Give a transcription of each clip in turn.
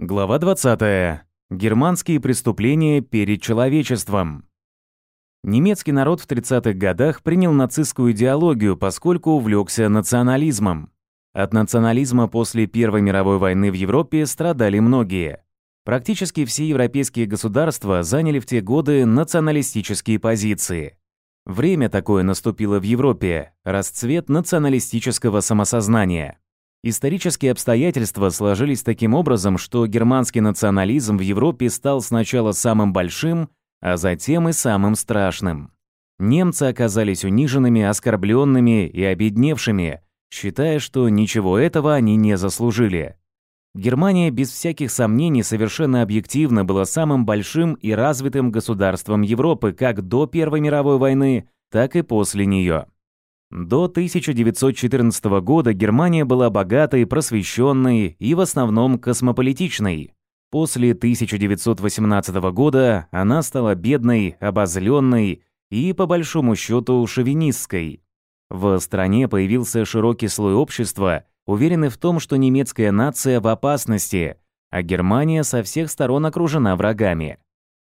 Глава 20. Германские преступления перед человечеством. Немецкий народ в 30-х годах принял нацистскую идеологию, поскольку увлекся национализмом. От национализма после Первой мировой войны в Европе страдали многие. Практически все европейские государства заняли в те годы националистические позиции. Время такое наступило в Европе – расцвет националистического самосознания. Исторические обстоятельства сложились таким образом, что германский национализм в Европе стал сначала самым большим, а затем и самым страшным. Немцы оказались униженными, оскорбленными и обедневшими, считая, что ничего этого они не заслужили. Германия без всяких сомнений совершенно объективно была самым большим и развитым государством Европы как до Первой мировой войны, так и после нее. До 1914 года Германия была богатой, просвещенной и в основном космополитичной. После 1918 года она стала бедной, обозленной и, по большому счету, шовинистской. В стране появился широкий слой общества, уверенный в том, что немецкая нация в опасности, а Германия со всех сторон окружена врагами.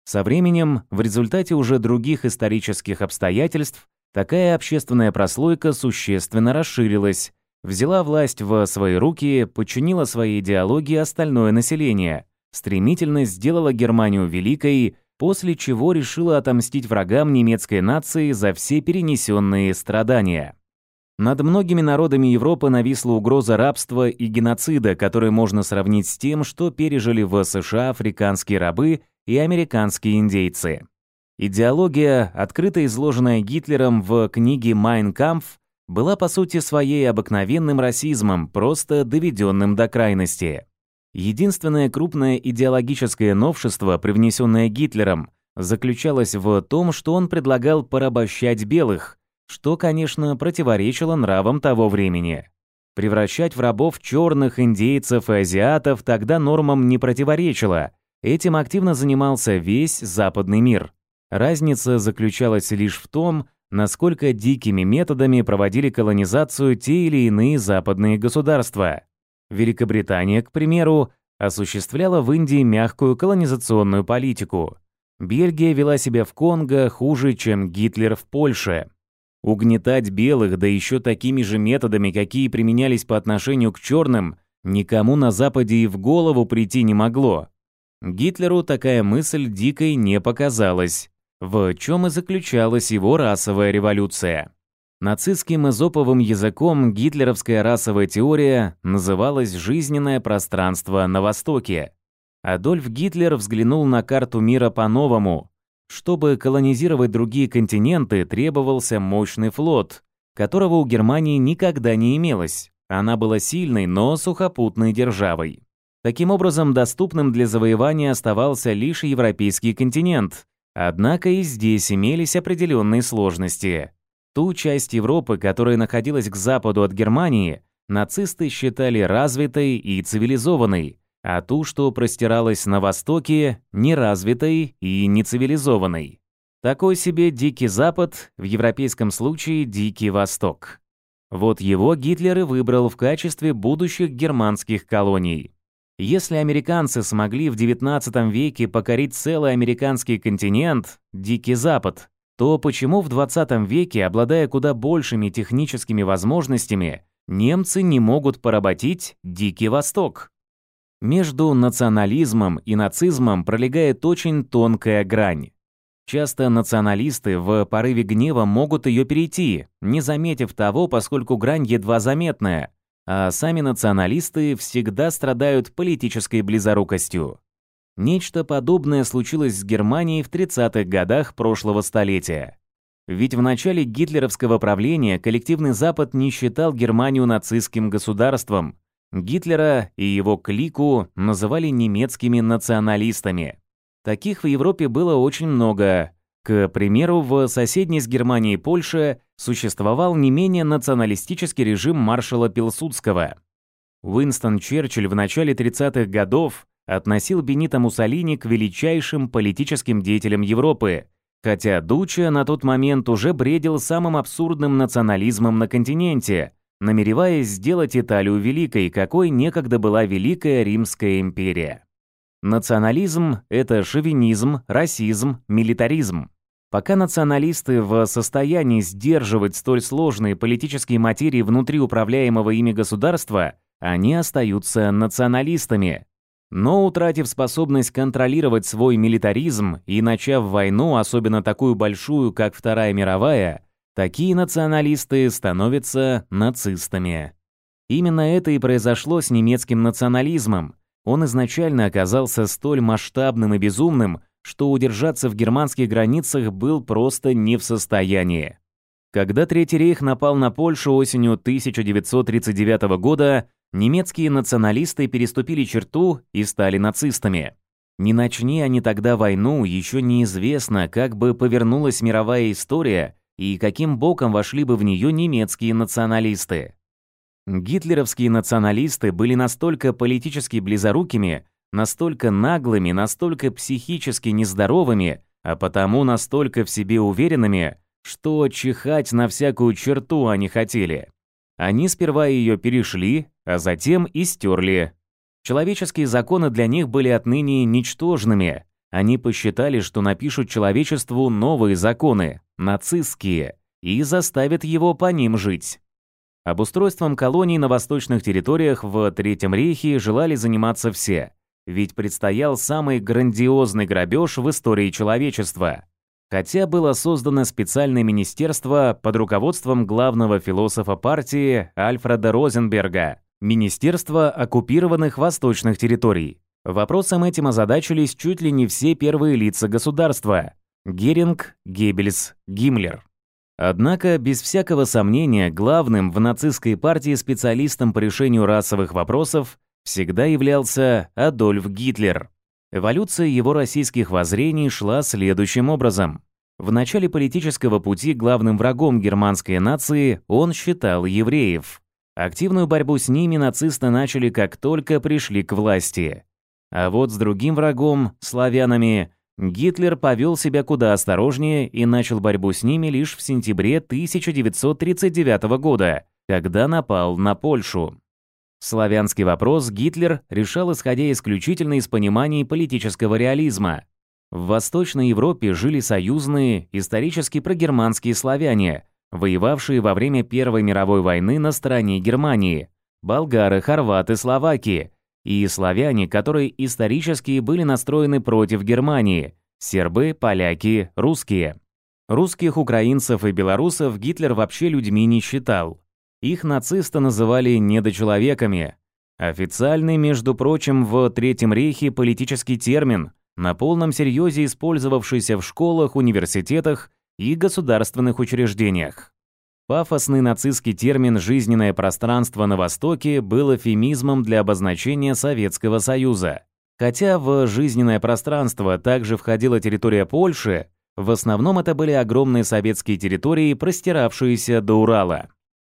Со временем, в результате уже других исторических обстоятельств, Такая общественная прослойка существенно расширилась, взяла власть в свои руки, подчинила своей идеологии остальное население, стремительно сделала Германию великой, после чего решила отомстить врагам немецкой нации за все перенесенные страдания. Над многими народами Европы нависла угроза рабства и геноцида, которые можно сравнить с тем, что пережили в США африканские рабы и американские индейцы. Идеология, открыто изложенная Гитлером в книге «Майн Кампф», была по сути своей обыкновенным расизмом, просто доведенным до крайности. Единственное крупное идеологическое новшество, привнесенное Гитлером, заключалось в том, что он предлагал порабощать белых, что, конечно, противоречило нравам того времени. Превращать в рабов черных, индейцев и азиатов тогда нормам не противоречило, этим активно занимался весь западный мир. Разница заключалась лишь в том, насколько дикими методами проводили колонизацию те или иные западные государства. Великобритания, к примеру, осуществляла в Индии мягкую колонизационную политику. Бельгия вела себя в Конго хуже, чем Гитлер в Польше. Угнетать белых, да еще такими же методами, какие применялись по отношению к черным, никому на Западе и в голову прийти не могло. Гитлеру такая мысль дикой не показалась. В чем и заключалась его расовая революция. Нацистским эзоповым языком гитлеровская расовая теория называлась «жизненное пространство на Востоке». Адольф Гитлер взглянул на карту мира по-новому. Чтобы колонизировать другие континенты, требовался мощный флот, которого у Германии никогда не имелось. Она была сильной, но сухопутной державой. Таким образом, доступным для завоевания оставался лишь европейский континент – Однако и здесь имелись определенные сложности. Ту часть Европы, которая находилась к западу от Германии, нацисты считали развитой и цивилизованной, а ту, что простиралась на востоке, неразвитой и нецивилизованной. Такой себе Дикий Запад, в европейском случае Дикий Восток. Вот его Гитлер и выбрал в качестве будущих германских колоний. Если американцы смогли в XIX веке покорить целый американский континент, Дикий Запад, то почему в 20 веке, обладая куда большими техническими возможностями, немцы не могут поработить Дикий Восток? Между национализмом и нацизмом пролегает очень тонкая грань. Часто националисты в порыве гнева могут ее перейти, не заметив того, поскольку грань едва заметная а сами националисты всегда страдают политической близорукостью. Нечто подобное случилось с Германией в 30-х годах прошлого столетия. Ведь в начале гитлеровского правления коллективный Запад не считал Германию нацистским государством. Гитлера и его клику называли немецкими националистами. Таких в Европе было очень много, к примеру, в соседней с Германией Польше существовал не менее националистический режим маршала Пилсудского. Уинстон Черчилль в начале 30-х годов относил Бенита Муссолини к величайшим политическим деятелям Европы, хотя Дуча на тот момент уже бредил самым абсурдным национализмом на континенте, намереваясь сделать Италию великой, какой некогда была Великая Римская империя. Национализм – это шовинизм, расизм, милитаризм. Пока националисты в состоянии сдерживать столь сложные политические материи внутри управляемого ими государства, они остаются националистами. Но утратив способность контролировать свой милитаризм и начав войну, особенно такую большую, как Вторая мировая, такие националисты становятся нацистами. Именно это и произошло с немецким национализмом – он изначально оказался столь масштабным и безумным, что удержаться в германских границах был просто не в состоянии. Когда Третий рейх напал на Польшу осенью 1939 года, немецкие националисты переступили черту и стали нацистами. Не начни они тогда войну, еще неизвестно, как бы повернулась мировая история и каким боком вошли бы в нее немецкие националисты. Гитлеровские националисты были настолько политически близорукими, настолько наглыми, настолько психически нездоровыми, а потому настолько в себе уверенными, что чихать на всякую черту они хотели. Они сперва ее перешли, а затем и стерли. Человеческие законы для них были отныне ничтожными. Они посчитали, что напишут человечеству новые законы, нацистские, и заставят его по ним жить. Обустройством колоний на восточных территориях в Третьем Рейхе желали заниматься все, ведь предстоял самый грандиозный грабеж в истории человечества. Хотя было создано специальное министерство под руководством главного философа партии Альфреда Розенберга, Министерство оккупированных восточных территорий. Вопросом этим озадачились чуть ли не все первые лица государства – Геринг, Геббельс, Гиммлер. Однако, без всякого сомнения, главным в нацистской партии специалистом по решению расовых вопросов всегда являлся Адольф Гитлер. Эволюция его российских воззрений шла следующим образом. В начале политического пути главным врагом германской нации он считал евреев. Активную борьбу с ними нацисты начали, как только пришли к власти. А вот с другим врагом, славянами, Гитлер повел себя куда осторожнее и начал борьбу с ними лишь в сентябре 1939 года, когда напал на Польшу. Славянский вопрос Гитлер решал исходя исключительно из пониманий политического реализма. В Восточной Европе жили союзные, исторически прогерманские славяне, воевавшие во время Первой мировой войны на стороне Германии, болгары, хорваты, словаки, и славяне, которые исторически были настроены против Германии – сербы, поляки, русские. Русских украинцев и белорусов Гитлер вообще людьми не считал. Их нацисты называли «недочеловеками». Официальный, между прочим, в Третьем рейхе политический термин, на полном серьезе использовавшийся в школах, университетах и государственных учреждениях. Пафосный нацистский термин «жизненное пространство на Востоке» был эфемизмом для обозначения Советского Союза. Хотя в «жизненное пространство» также входила территория Польши, в основном это были огромные советские территории, простиравшиеся до Урала.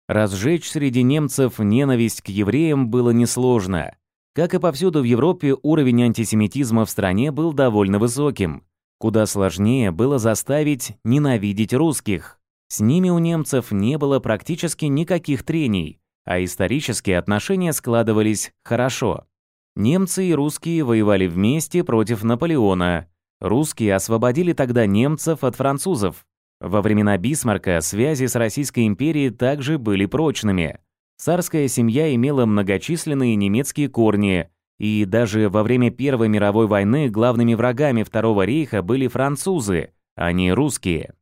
Разжечь среди немцев ненависть к евреям было несложно. Как и повсюду в Европе, уровень антисемитизма в стране был довольно высоким. Куда сложнее было заставить ненавидеть русских. С ними у немцев не было практически никаких трений, а исторические отношения складывались хорошо. Немцы и русские воевали вместе против Наполеона. Русские освободили тогда немцев от французов. Во времена Бисмарка связи с Российской империей также были прочными. Царская семья имела многочисленные немецкие корни, и даже во время Первой мировой войны главными врагами Второго рейха были французы, а не русские.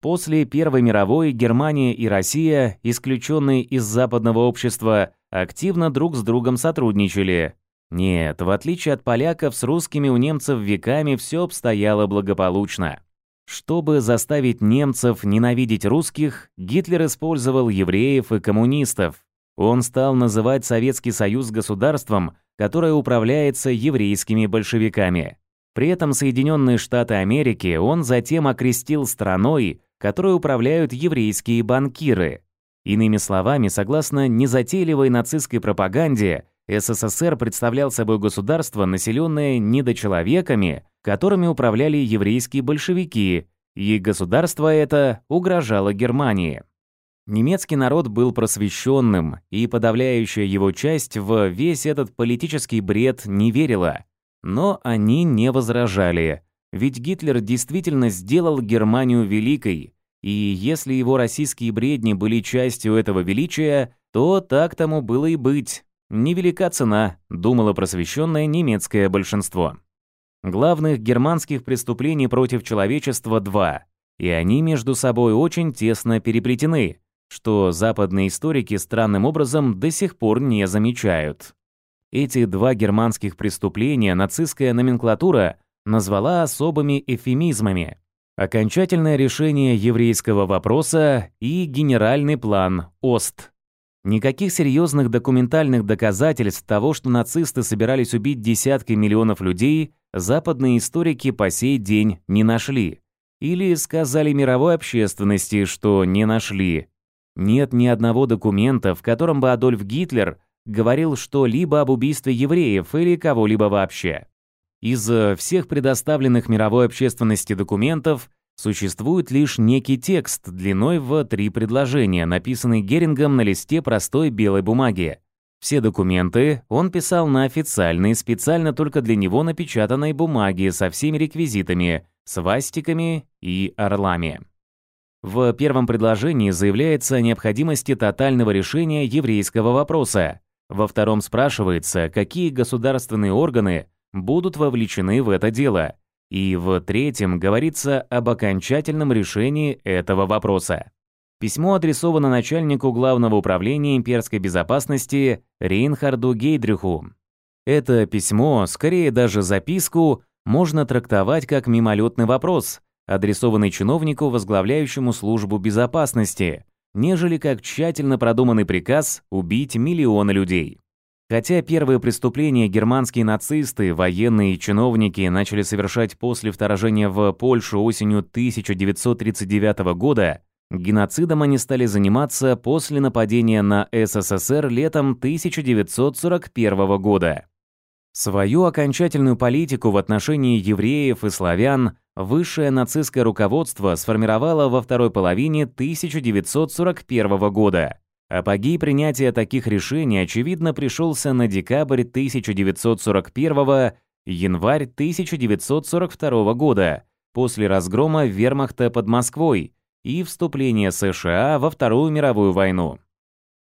После Первой мировой Германия и Россия, исключенные из западного общества, активно друг с другом сотрудничали. Нет, в отличие от поляков, с русскими у немцев веками все обстояло благополучно. Чтобы заставить немцев ненавидеть русских, Гитлер использовал евреев и коммунистов. Он стал называть Советский Союз государством, которое управляется еврейскими большевиками. При этом Соединенные Штаты Америки он затем окрестил страной, которой управляют еврейские банкиры. Иными словами, согласно незатейливой нацистской пропаганде, СССР представлял собой государство, населенное недочеловеками, которыми управляли еврейские большевики, и государство это угрожало Германии. Немецкий народ был просвещенным, и подавляющая его часть в весь этот политический бред не верила. Но они не возражали. Ведь Гитлер действительно сделал Германию великой, и если его российские бредни были частью этого величия, то так тому было и быть. Невелика цена, думало просвещенное немецкое большинство. Главных германских преступлений против человечества два, и они между собой очень тесно переплетены, что западные историки странным образом до сих пор не замечают. Эти два германских преступления нацистская номенклатура – назвала особыми эфемизмами «Окончательное решение еврейского вопроса» и «Генеральный план ОСТ». Никаких серьезных документальных доказательств того, что нацисты собирались убить десятки миллионов людей, западные историки по сей день не нашли. Или сказали мировой общественности, что не нашли. Нет ни одного документа, в котором бы Адольф Гитлер говорил что-либо об убийстве евреев или кого-либо вообще. Из э, всех предоставленных мировой общественности документов существует лишь некий текст длиной в три предложения, написанный Герингом на листе простой белой бумаги. Все документы он писал на официальной, специально только для него напечатанной бумаге со всеми реквизитами, свастиками и орлами. В первом предложении заявляется о необходимости тотального решения еврейского вопроса. Во втором спрашивается, какие государственные органы – будут вовлечены в это дело. И в-третьем говорится об окончательном решении этого вопроса. Письмо адресовано начальнику Главного управления имперской безопасности Рейнхарду Гейдриху. Это письмо, скорее даже записку, можно трактовать как мимолетный вопрос, адресованный чиновнику, возглавляющему службу безопасности, нежели как тщательно продуманный приказ убить миллионы людей. Хотя первые преступления германские нацисты, военные и чиновники начали совершать после вторжения в Польшу осенью 1939 года, геноцидом они стали заниматься после нападения на СССР летом 1941 года. Свою окончательную политику в отношении евреев и славян высшее нацистское руководство сформировало во второй половине 1941 года. Апогей принятия таких решений, очевидно, пришелся на декабрь 1941 январь 1942 года, после разгрома вермахта под Москвой и вступления США во Вторую мировую войну.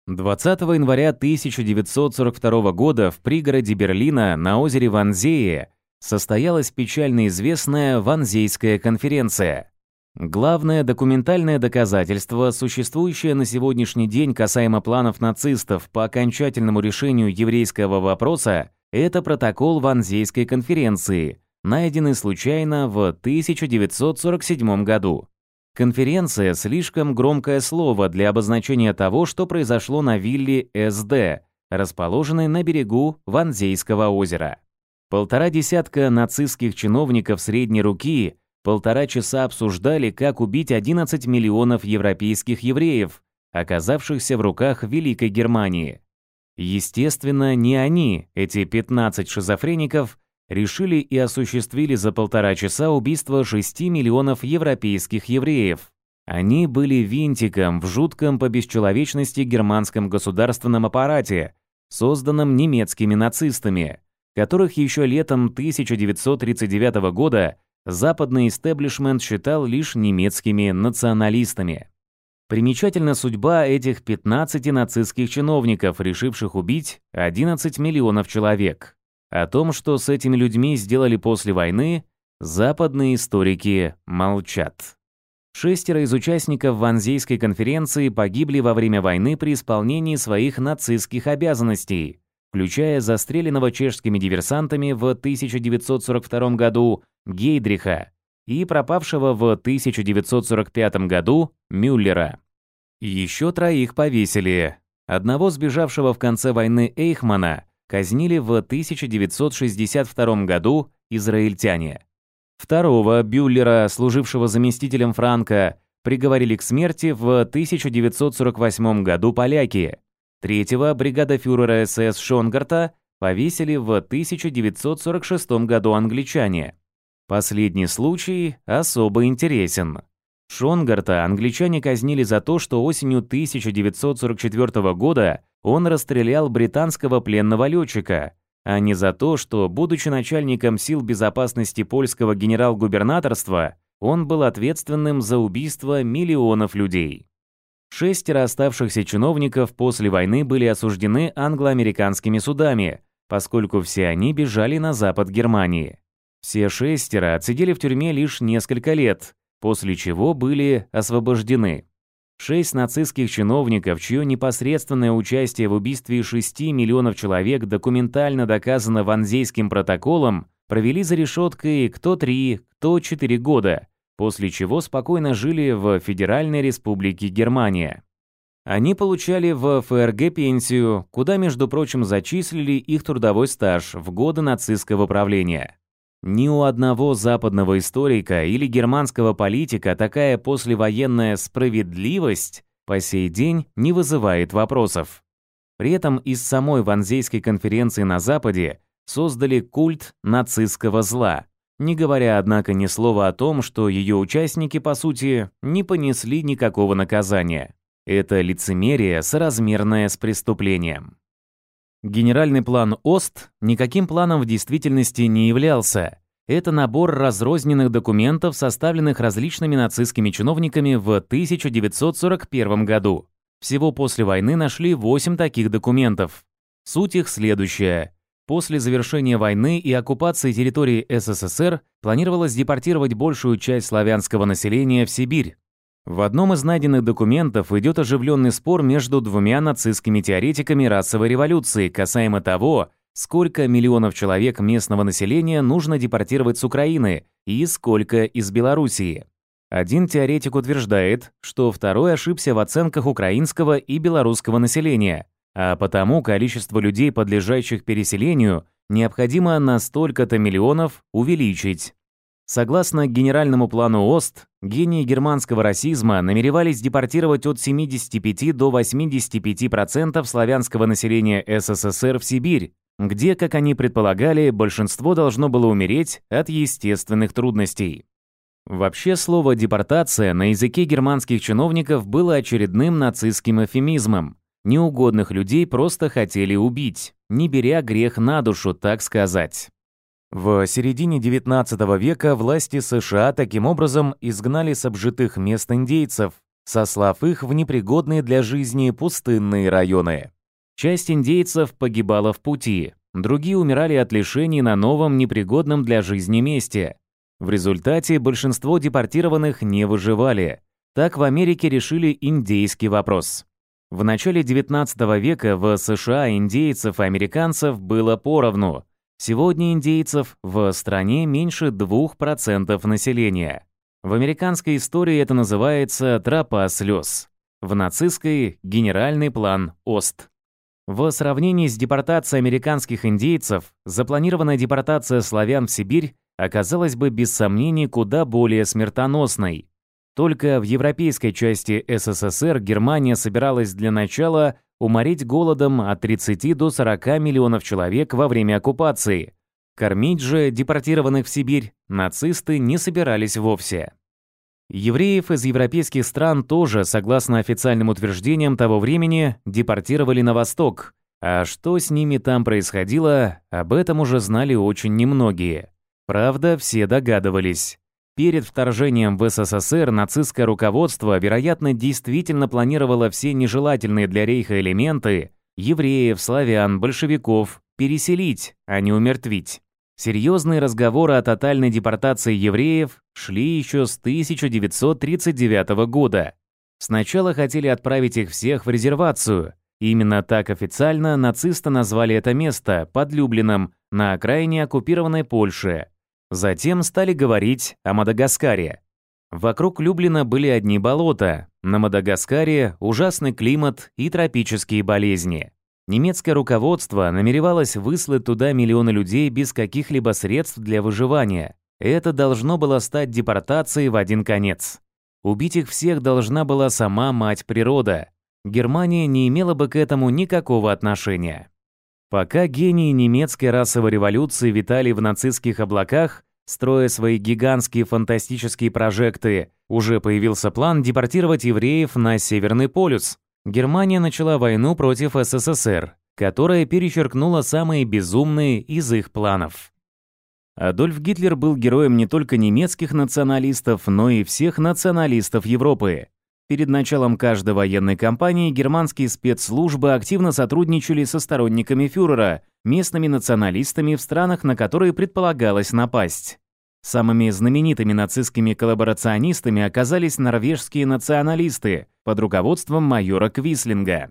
20 января 1942 года в пригороде Берлина на озере Ванзее состоялась печально известная Ванзейская конференция. Главное документальное доказательство, существующее на сегодняшний день касаемо планов нацистов по окончательному решению еврейского вопроса, это протокол Ванзейской конференции, найденный случайно в 1947 году. Конференция – слишком громкое слово для обозначения того, что произошло на вилле СД, расположенной на берегу Ванзейского озера. Полтора десятка нацистских чиновников средней руки Полтора часа обсуждали, как убить 11 миллионов европейских евреев, оказавшихся в руках Великой Германии. Естественно, не они, эти 15 шизофреников, решили и осуществили за полтора часа убийство 6 миллионов европейских евреев. Они были винтиком в жутком по бесчеловечности германском государственном аппарате, созданном немецкими нацистами, которых еще летом 1939 года западный истеблишмент считал лишь немецкими националистами. Примечательна судьба этих 15 нацистских чиновников, решивших убить 11 миллионов человек. О том, что с этими людьми сделали после войны, западные историки молчат. Шестеро из участников Ванзейской конференции погибли во время войны при исполнении своих нацистских обязанностей включая застреленного чешскими диверсантами в 1942 году Гейдриха и пропавшего в 1945 году Мюллера. Еще троих повесили. Одного сбежавшего в конце войны Эйхмана казнили в 1962 году израильтяне. Второго Бюллера, служившего заместителем Франка, приговорили к смерти в 1948 году поляки, Третьего бригада фюрера СС Шонгарта повесили в 1946 году англичане. Последний случай особо интересен. Шонгарта англичане казнили за то, что осенью 1944 года он расстрелял британского пленного летчика, а не за то, что, будучи начальником сил безопасности польского генерал-губернаторства, он был ответственным за убийство миллионов людей. Шестеро оставшихся чиновников после войны были осуждены англо-американскими судами, поскольку все они бежали на запад Германии. Все шестеро отсидели в тюрьме лишь несколько лет, после чего были освобождены. Шесть нацистских чиновников, чье непосредственное участие в убийстве 6 миллионов человек документально доказано Ванзейским протоколом, провели за решеткой кто три, кто четыре года, после чего спокойно жили в Федеральной Республике Германия. Они получали в ФРГ пенсию, куда, между прочим, зачислили их трудовой стаж в годы нацистского правления. Ни у одного западного историка или германского политика такая послевоенная справедливость по сей день не вызывает вопросов. При этом из самой Ванзейской конференции на Западе создали культ нацистского зла – не говоря, однако, ни слова о том, что ее участники, по сути, не понесли никакого наказания. Это лицемерие, соразмерное с преступлением. Генеральный план ОСТ никаким планом в действительности не являлся. Это набор разрозненных документов, составленных различными нацистскими чиновниками в 1941 году. Всего после войны нашли 8 таких документов. Суть их следующая. После завершения войны и оккупации территории СССР планировалось депортировать большую часть славянского населения в Сибирь. В одном из найденных документов идет оживленный спор между двумя нацистскими теоретиками расовой революции касаемо того, сколько миллионов человек местного населения нужно депортировать с Украины и сколько из Белоруссии. Один теоретик утверждает, что второй ошибся в оценках украинского и белорусского населения – а потому количество людей, подлежащих переселению, необходимо на столько-то миллионов увеличить. Согласно генеральному плану ОСТ, гении германского расизма намеревались депортировать от 75 до 85% славянского населения СССР в Сибирь, где, как они предполагали, большинство должно было умереть от естественных трудностей. Вообще слово «депортация» на языке германских чиновников было очередным нацистским эфемизмом, Неугодных людей просто хотели убить, не беря грех на душу, так сказать. В середине XIX века власти США таким образом изгнали с обжитых мест индейцев, сослав их в непригодные для жизни пустынные районы. Часть индейцев погибала в пути, другие умирали от лишений на новом непригодном для жизни месте. В результате большинство депортированных не выживали. Так в Америке решили индейский вопрос. В начале XIX века в США индейцев и американцев было поровну. Сегодня индейцев в стране меньше 2% населения. В американской истории это называется «тропа слез». В нацистской – генеральный план ОСТ. В сравнении с депортацией американских индейцев, запланированная депортация славян в Сибирь оказалась бы без сомнений куда более смертоносной – только в европейской части СССР Германия собиралась для начала уморить голодом от 30 до 40 миллионов человек во время оккупации. Кормить же депортированных в Сибирь нацисты не собирались вовсе. Евреев из европейских стран тоже, согласно официальным утверждениям того времени, депортировали на восток. А что с ними там происходило, об этом уже знали очень немногие. Правда, все догадывались. Перед вторжением в СССР нацистское руководство, вероятно, действительно планировало все нежелательные для рейха элементы евреев, славян, большевиков переселить, а не умертвить. Серьезные разговоры о тотальной депортации евреев шли еще с 1939 года. Сначала хотели отправить их всех в резервацию. Именно так официально нацисты назвали это место под Люблином на окраине оккупированной Польши, Затем стали говорить о Мадагаскаре. Вокруг Люблина были одни болота, на Мадагаскаре ужасный климат и тропические болезни. Немецкое руководство намеревалось выслать туда миллионы людей без каких-либо средств для выживания. Это должно было стать депортацией в один конец. Убить их всех должна была сама мать природа. Германия не имела бы к этому никакого отношения. Пока гении немецкой расовой революции витали в нацистских облаках, строя свои гигантские фантастические прожекты, уже появился план депортировать евреев на Северный полюс. Германия начала войну против СССР, которая перечеркнула самые безумные из их планов. Адольф Гитлер был героем не только немецких националистов, но и всех националистов Европы. Перед началом каждой военной кампании германские спецслужбы активно сотрудничали со сторонниками фюрера, местными националистами в странах, на которые предполагалось напасть. Самыми знаменитыми нацистскими коллаборационистами оказались норвежские националисты под руководством майора Квислинга.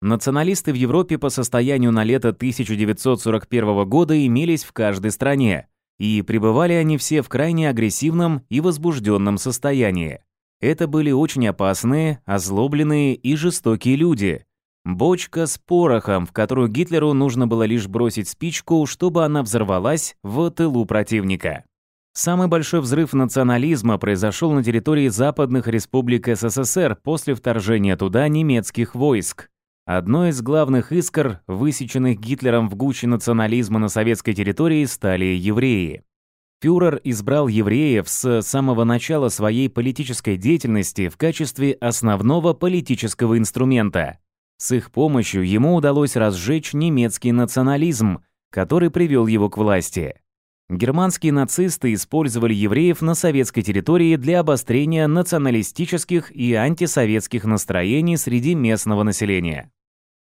Националисты в Европе по состоянию на лето 1941 года имелись в каждой стране, и пребывали они все в крайне агрессивном и возбужденном состоянии. Это были очень опасные, озлобленные и жестокие люди. Бочка с порохом, в которую Гитлеру нужно было лишь бросить спичку, чтобы она взорвалась в тылу противника. Самый большой взрыв национализма произошел на территории западных республик СССР после вторжения туда немецких войск. Одной из главных искр, высеченных Гитлером в гуче национализма на советской территории, стали евреи. Фюрер избрал евреев с самого начала своей политической деятельности в качестве основного политического инструмента. С их помощью ему удалось разжечь немецкий национализм, который привел его к власти. Германские нацисты использовали евреев на советской территории для обострения националистических и антисоветских настроений среди местного населения.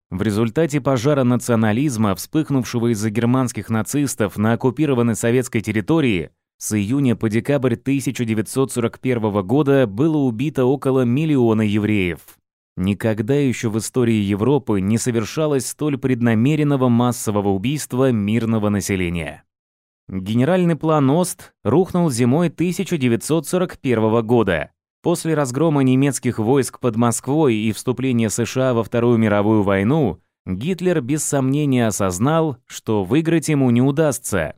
В результате пожара национализма, вспыхнувшего из-за германских нацистов на оккупированной советской территории, с июня по декабрь 1941 года было убито около миллиона евреев. Никогда еще в истории Европы не совершалось столь преднамеренного массового убийства мирного населения. Генеральный план ОСТ рухнул зимой 1941 года, После разгрома немецких войск под Москвой и вступления США во Вторую мировую войну, Гитлер без сомнения осознал, что выиграть ему не удастся.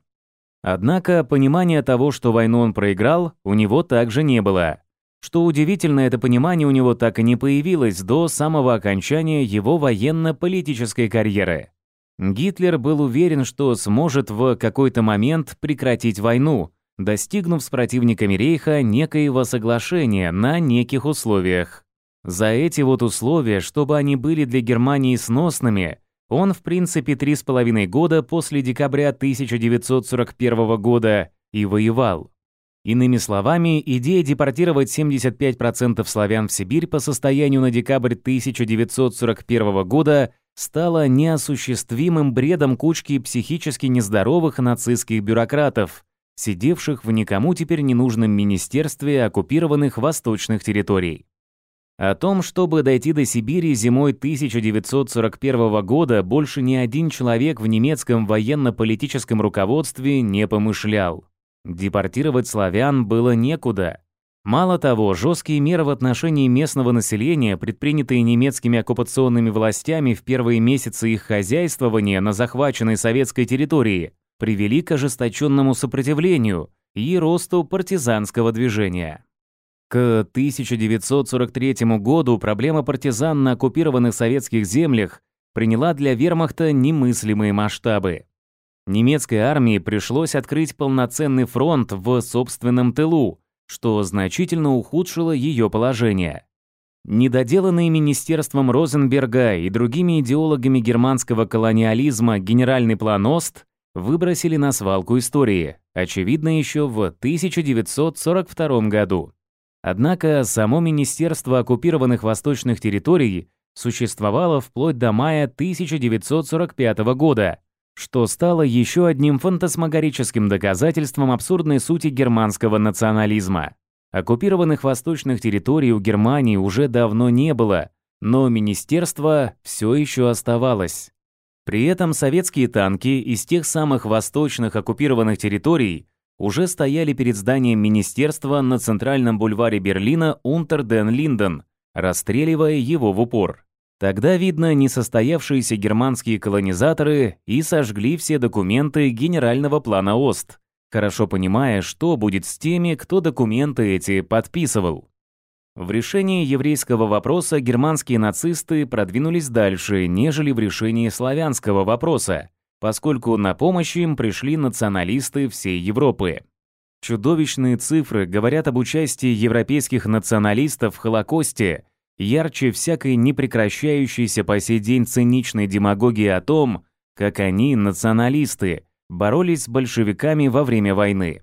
Однако понимания того, что войну он проиграл, у него также не было. Что удивительно, это понимание у него так и не появилось до самого окончания его военно-политической карьеры. Гитлер был уверен, что сможет в какой-то момент прекратить войну, достигнув с противниками рейха некоего соглашения на неких условиях. За эти вот условия, чтобы они были для Германии сносными, он, в принципе, три с половиной года после декабря 1941 года и воевал. Иными словами, идея депортировать 75% славян в Сибирь по состоянию на декабрь 1941 года стала неосуществимым бредом кучки психически нездоровых нацистских бюрократов, сидевших в никому теперь ненужном министерстве оккупированных восточных территорий. О том, чтобы дойти до Сибири зимой 1941 года, больше ни один человек в немецком военно-политическом руководстве не помышлял. Депортировать славян было некуда. Мало того, жесткие меры в отношении местного населения, предпринятые немецкими оккупационными властями в первые месяцы их хозяйствования на захваченной советской территории, привели к ожесточенному сопротивлению и росту партизанского движения. К 1943 году проблема партизан на оккупированных советских землях приняла для вермахта немыслимые масштабы. Немецкой армии пришлось открыть полноценный фронт в собственном тылу, что значительно ухудшило ее положение. Недоделанный министерством Розенберга и другими идеологами германского колониализма генеральный план ОСТ выбросили на свалку истории, очевидно, еще в 1942 году. Однако само Министерство оккупированных восточных территорий существовало вплоть до мая 1945 года, что стало еще одним фантасмагорическим доказательством абсурдной сути германского национализма. Оккупированных восточных территорий у Германии уже давно не было, но министерство все еще оставалось. При этом советские танки из тех самых восточных оккупированных территорий уже стояли перед зданием министерства на центральном бульваре Берлина Унтер Ден Линден, расстреливая его в упор. Тогда, видно, несостоявшиеся германские колонизаторы и сожгли все документы генерального плана ОСТ, хорошо понимая, что будет с теми, кто документы эти подписывал. В решении еврейского вопроса германские нацисты продвинулись дальше, нежели в решении славянского вопроса, поскольку на помощь им пришли националисты всей Европы. Чудовищные цифры говорят об участии европейских националистов в Холокосте, ярче всякой непрекращающейся по сей день циничной демагогии о том, как они, националисты, боролись с большевиками во время войны.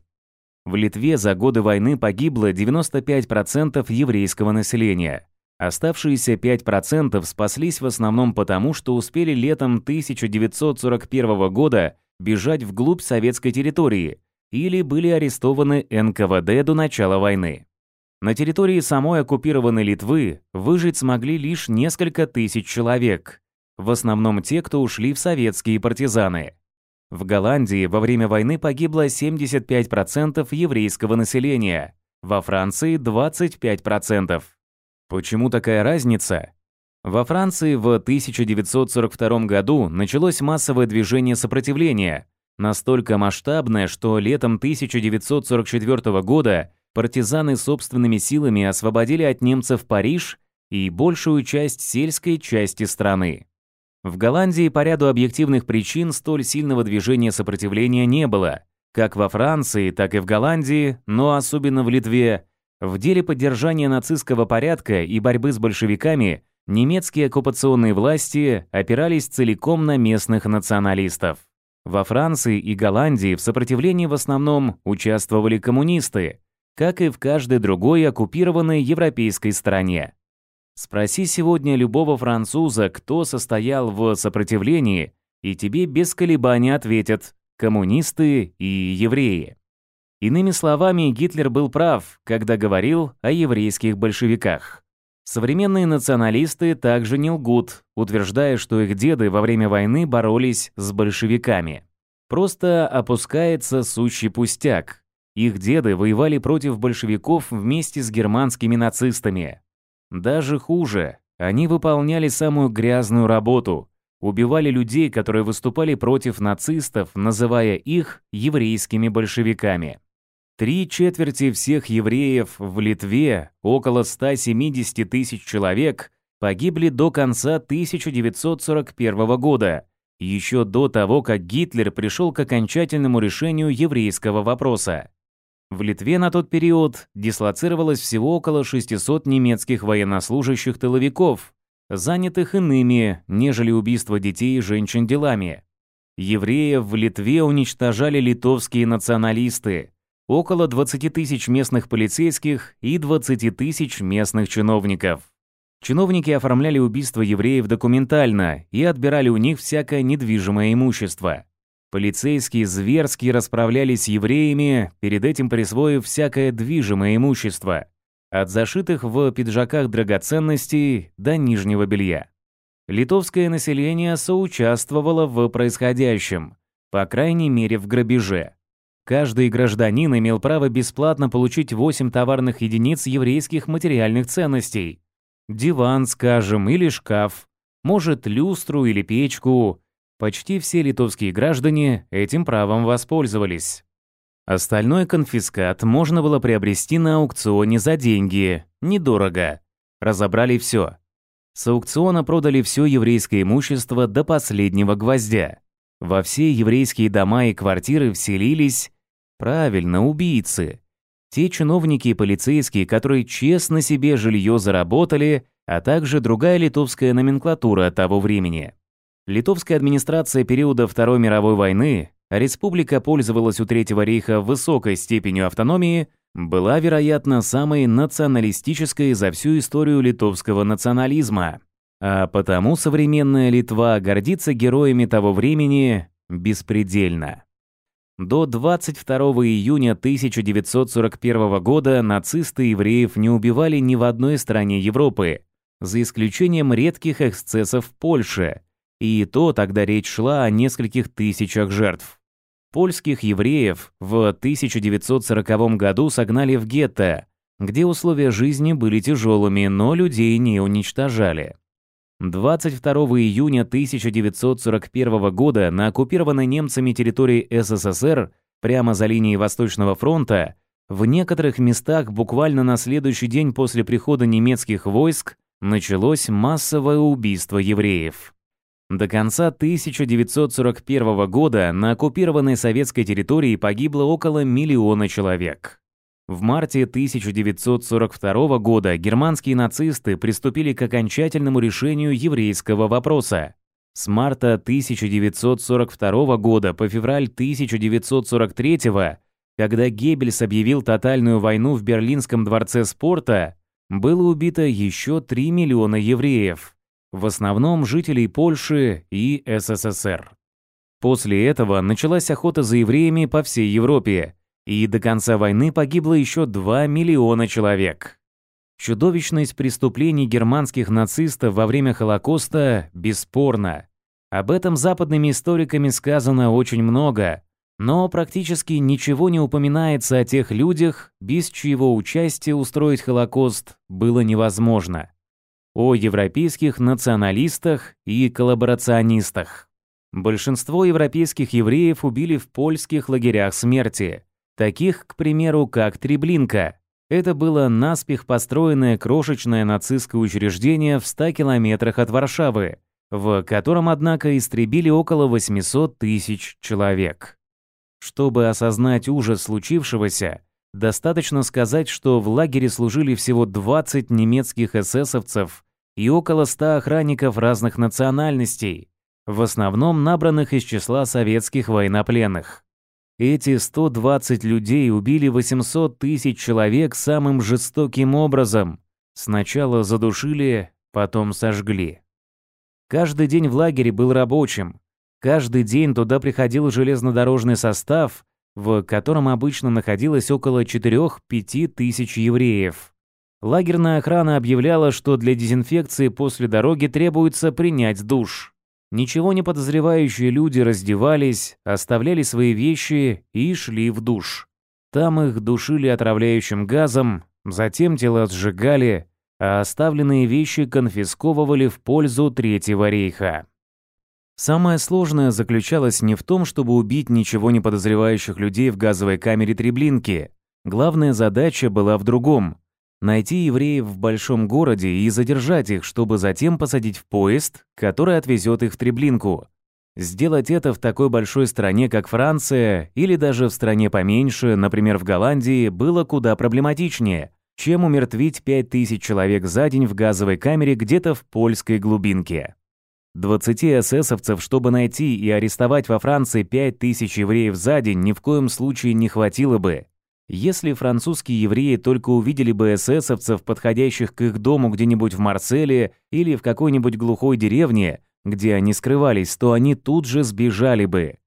В Литве за годы войны погибло 95% еврейского населения. Оставшиеся 5% спаслись в основном потому, что успели летом 1941 года бежать вглубь советской территории или были арестованы НКВД до начала войны. На территории самой оккупированной Литвы выжить смогли лишь несколько тысяч человек, в основном те, кто ушли в советские партизаны. В Голландии во время войны погибло 75% еврейского населения, во Франции 25%. Почему такая разница? Во Франции в 1942 году началось массовое движение сопротивления, настолько масштабное, что летом 1944 года партизаны собственными силами освободили от немцев Париж и большую часть сельской части страны. В Голландии по ряду объективных причин столь сильного движения сопротивления не было. Как во Франции, так и в Голландии, но особенно в Литве. В деле поддержания нацистского порядка и борьбы с большевиками немецкие оккупационные власти опирались целиком на местных националистов. Во Франции и Голландии в сопротивлении в основном участвовали коммунисты, как и в каждой другой оккупированной европейской стране. Спроси сегодня любого француза, кто состоял в сопротивлении, и тебе без колебаний ответят «коммунисты» и «евреи». Иными словами, Гитлер был прав, когда говорил о еврейских большевиках. Современные националисты также не лгут, утверждая, что их деды во время войны боролись с большевиками. Просто опускается сущий пустяк. Их деды воевали против большевиков вместе с германскими нацистами, даже хуже, они выполняли самую грязную работу, убивали людей, которые выступали против нацистов, называя их еврейскими большевиками. Три четверти всех евреев в Литве, около 170 тысяч человек, погибли до конца 1941 года, еще до того, как Гитлер пришел к окончательному решению еврейского вопроса. В Литве на тот период дислоцировалось всего около 600 немецких военнослужащих тыловиков, занятых иными, нежели убийство детей и женщин делами. Евреев в Литве уничтожали литовские националисты, около 20 тысяч местных полицейских и 20 тысяч местных чиновников. Чиновники оформляли убийство евреев документально и отбирали у них всякое недвижимое имущество. Полицейские зверски расправлялись с евреями, перед этим присвоив всякое движимое имущество, от зашитых в пиджаках драгоценностей до нижнего белья. Литовское население соучаствовало в происходящем, по крайней мере в грабеже. Каждый гражданин имел право бесплатно получить 8 товарных единиц еврейских материальных ценностей. Диван, скажем, или шкаф, может, люстру или печку, Почти все литовские граждане этим правом воспользовались. Остальной конфискат можно было приобрести на аукционе за деньги, недорого. Разобрали все. С аукциона продали все еврейское имущество до последнего гвоздя. Во все еврейские дома и квартиры вселились, правильно, убийцы. Те чиновники и полицейские, которые честно себе жилье заработали, а также другая литовская номенклатура того времени. Литовская администрация периода Второй мировой войны, республика пользовалась у Третьего рейха высокой степенью автономии, была, вероятно, самой националистической за всю историю литовского национализма. А потому современная Литва гордится героями того времени беспредельно. До 22 июня 1941 года нацисты евреев не убивали ни в одной стране Европы, за исключением редких эксцессов в Польше – и то тогда речь шла о нескольких тысячах жертв. Польских евреев в 1940 году согнали в гетто, где условия жизни были тяжелыми, но людей не уничтожали. 22 июня 1941 года на оккупированной немцами территории СССР, прямо за линией Восточного фронта, в некоторых местах буквально на следующий день после прихода немецких войск началось массовое убийство евреев. До конца 1941 года на оккупированной советской территории погибло около миллиона человек. В марте 1942 года германские нацисты приступили к окончательному решению еврейского вопроса. С марта 1942 года по февраль 1943 года когда Геббельс объявил тотальную войну в Берлинском дворце спорта, было убито еще 3 миллиона евреев в основном жителей Польши и СССР. После этого началась охота за евреями по всей Европе, и до конца войны погибло еще 2 миллиона человек. Чудовищность преступлений германских нацистов во время Холокоста бесспорна. Об этом западными историками сказано очень много, но практически ничего не упоминается о тех людях, без чьего участия устроить Холокост было невозможно о европейских националистах и коллаборационистах. Большинство европейских евреев убили в польских лагерях смерти, таких, к примеру, как Треблинка. Это было наспех построенное крошечное нацистское учреждение в 100 километрах от Варшавы, в котором, однако, истребили около 800 тысяч человек. Чтобы осознать ужас случившегося, достаточно сказать, что в лагере служили всего 20 немецких эсэсовцев и около 100 охранников разных национальностей, в основном набранных из числа советских военнопленных. Эти 120 людей убили 800 тысяч человек самым жестоким образом. Сначала задушили, потом сожгли. Каждый день в лагере был рабочим. Каждый день туда приходил железнодорожный состав, в котором обычно находилось около 4-5 тысяч евреев. Лагерная охрана объявляла, что для дезинфекции после дороги требуется принять душ. Ничего не подозревающие люди раздевались, оставляли свои вещи и шли в душ. Там их душили отравляющим газом, затем тела сжигали, а оставленные вещи конфисковывали в пользу Третьего рейха. Самое сложное заключалось не в том, чтобы убить ничего не подозревающих людей в газовой камере Треблинки. Главная задача была в другом найти евреев в большом городе и задержать их, чтобы затем посадить в поезд, который отвезет их в Треблинку. Сделать это в такой большой стране, как Франция, или даже в стране поменьше, например, в Голландии, было куда проблематичнее, чем умертвить 5000 человек за день в газовой камере где-то в польской глубинке. 20 эсэсовцев, чтобы найти и арестовать во Франции 5000 евреев за день, ни в коем случае не хватило бы, если французские евреи только увидели бы эсэсовцев, подходящих к их дому где-нибудь в Марселе или в какой-нибудь глухой деревне, где они скрывались, то они тут же сбежали бы.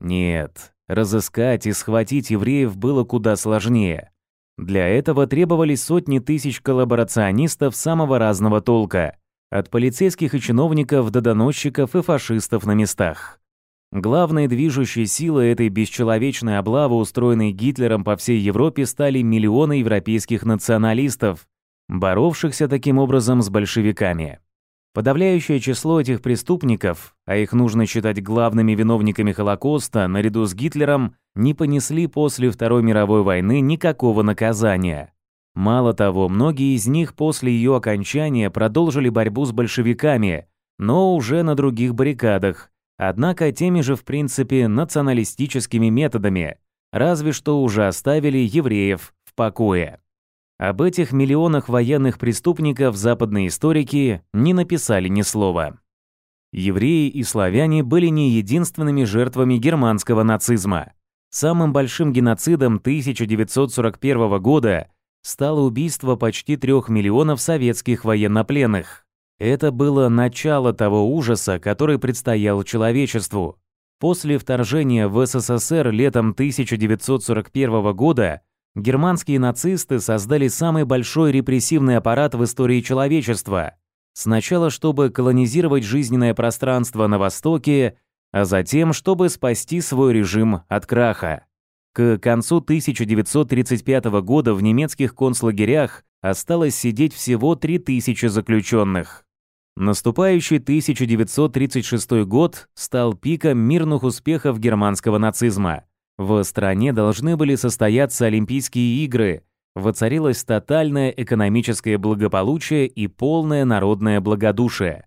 Нет, разыскать и схватить евреев было куда сложнее. Для этого требовались сотни тысяч коллаборационистов самого разного толка, от полицейских и чиновников до доносчиков и фашистов на местах. Главной движущей силой этой бесчеловечной облавы, устроенной Гитлером по всей Европе, стали миллионы европейских националистов, боровшихся таким образом с большевиками. Подавляющее число этих преступников, а их нужно считать главными виновниками Холокоста, наряду с Гитлером, не понесли после Второй мировой войны никакого наказания. Мало того, многие из них после ее окончания продолжили борьбу с большевиками, но уже на других баррикадах, однако теми же в принципе националистическими методами, разве что уже оставили евреев в покое. Об этих миллионах военных преступников западные историки не написали ни слова. Евреи и славяне были не единственными жертвами германского нацизма. Самым большим геноцидом 1941 года стало убийство почти трех миллионов советских военнопленных. Это было начало того ужаса, который предстоял человечеству. После вторжения в СССР летом 1941 года германские нацисты создали самый большой репрессивный аппарат в истории человечества. Сначала, чтобы колонизировать жизненное пространство на Востоке, а затем, чтобы спасти свой режим от краха. К концу 1935 года в немецких концлагерях осталось сидеть всего 3000 заключенных. Наступающий 1936 год стал пиком мирных успехов германского нацизма. В стране должны были состояться Олимпийские игры, воцарилось тотальное экономическое благополучие и полное народное благодушие.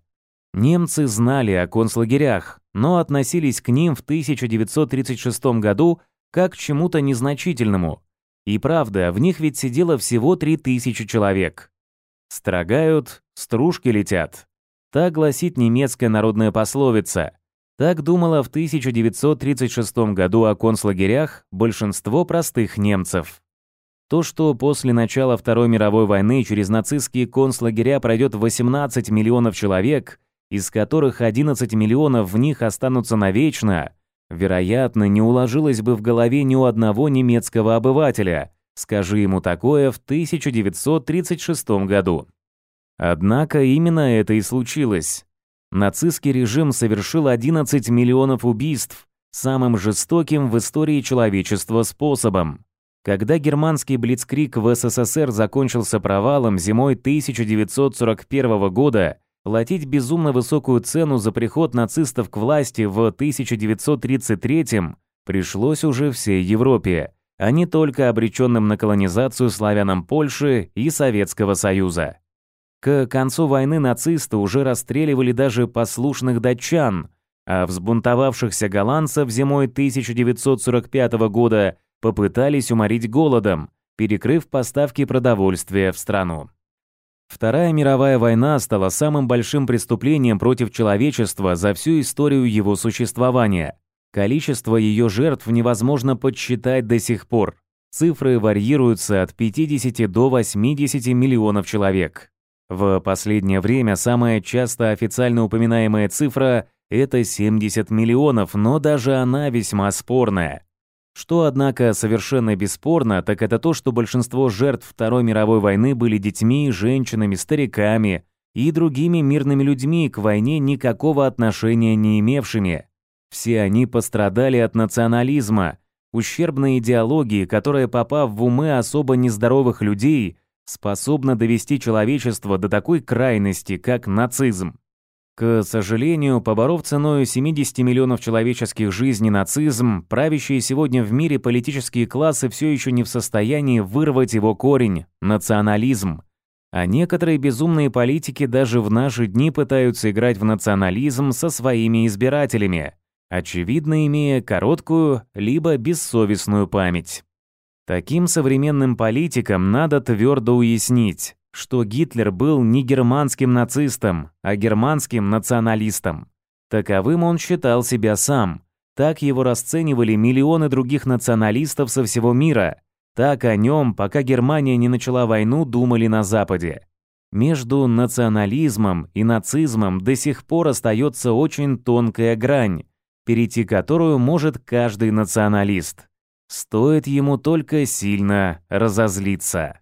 Немцы знали о концлагерях, но относились к ним в 1936 году как к чему-то незначительному. И правда, в них ведь сидело всего 3000 человек. Строгают, стружки летят. Так гласит немецкая народная пословица. Так думала в 1936 году о концлагерях большинство простых немцев. То, что после начала Второй мировой войны через нацистские концлагеря пройдет 18 миллионов человек, из которых 11 миллионов в них останутся навечно, вероятно, не уложилось бы в голове ни у одного немецкого обывателя, скажи ему такое в 1936 году. Однако именно это и случилось. Нацистский режим совершил 11 миллионов убийств самым жестоким в истории человечества способом. Когда германский блицкрик в СССР закончился провалом зимой 1941 года, платить безумно высокую цену за приход нацистов к власти в 1933 пришлось уже всей Европе, а не только обреченным на колонизацию славянам Польши и Советского Союза. К концу войны нацисты уже расстреливали даже послушных датчан, а взбунтовавшихся голландцев зимой 1945 года попытались уморить голодом, перекрыв поставки продовольствия в страну. Вторая мировая война стала самым большим преступлением против человечества за всю историю его существования. Количество ее жертв невозможно подсчитать до сих пор. Цифры варьируются от 50 до 80 миллионов человек. В последнее время самая часто официально упоминаемая цифра – это 70 миллионов, но даже она весьма спорная. Что, однако, совершенно бесспорно, так это то, что большинство жертв Второй мировой войны были детьми, женщинами, стариками и другими мирными людьми, к войне никакого отношения не имевшими. Все они пострадали от национализма, ущербной идеологии, которая, попав в умы особо нездоровых людей – способна довести человечество до такой крайности, как нацизм. К сожалению, поборов ценой 70 миллионов человеческих жизней нацизм, правящие сегодня в мире политические классы все еще не в состоянии вырвать его корень – национализм. А некоторые безумные политики даже в наши дни пытаются играть в национализм со своими избирателями, очевидно имея короткую либо бессовестную память. Таким современным политикам надо твердо уяснить, что Гитлер был не германским нацистом, а германским националистом. Таковым он считал себя сам. Так его расценивали миллионы других националистов со всего мира. Так о нем, пока Германия не начала войну, думали на Западе. Между национализмом и нацизмом до сих пор остается очень тонкая грань, перейти которую может каждый националист. Стоит ему только сильно разозлиться.